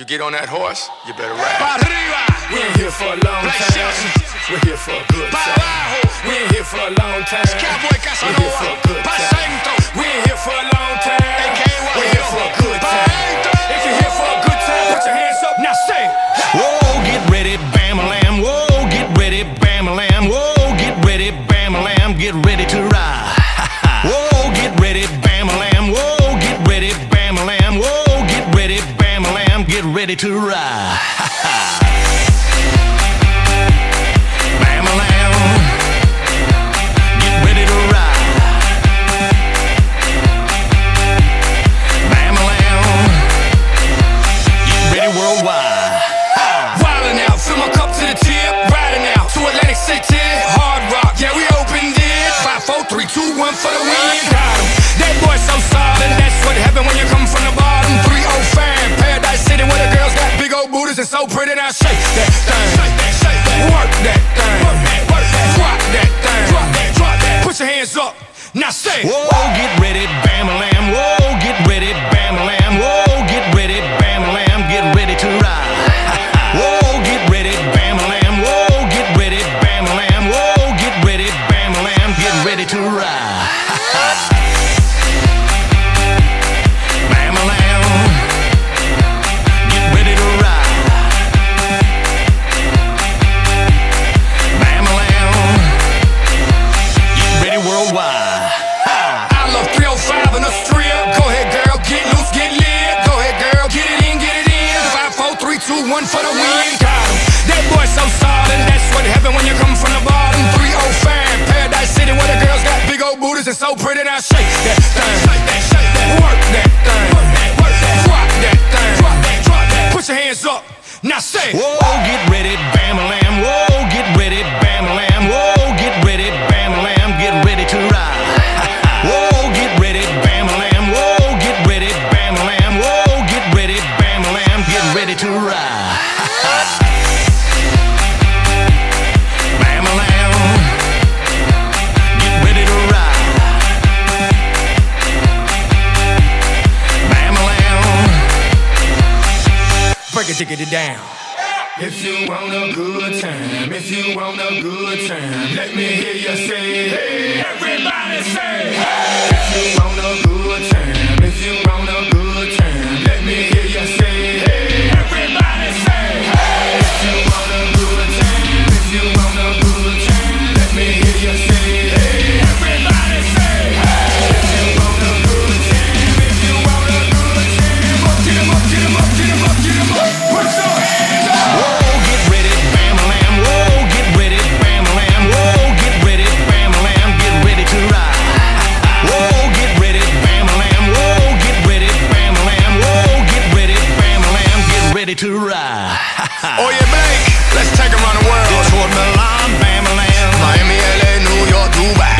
You get on that horse, you better ride. We ain't here for a long time. We're here for a good time. We ain't here for a long time. We're here for a good time. We ain't here for a long time. We're here for a good time. If you're here for a good time, put your hands up. Now say. Whoa, get ready, bam-a-lam. Whoa, get ready, bam-a-lam. Whoa, get ready, bam-a-lam. Get ready to ride. Whoa, get ready, bam-a-lam. Three, two, one for the win. And so pretty. Now shake that thing. Shake. Work that thing. Work that, work that. Drop that thing. Drop that, drop that. Put your hands up. Now say. Whoa, one for the 'em. That boy so solid. That's what happened when you come from the bottom. 305, Paradise City, where the girls got big old booties and so pretty. Now shake that thing. Shake that, shake that. Work that thing. Work that, work that. Drop that thing. Drop that, drop that. Put your hands up. Now say. Whoa, get ready, bam-a-lam. Whoa, get ready, bam-a-lam. Whoa, get ready, bam-a-lam. Get ready to ride. Whoa, ready to ride. Bam-a-lam. Get ready to ride. Bam-a-lam. Break it, ticket it down. If you want a good time, if you want a good time, let me hear you say, hey, everybody say, hey. Oh yeah, Blake, let's take around the world. Detroit, Milan, Bamaland, Miami, LA, New York, Dubai.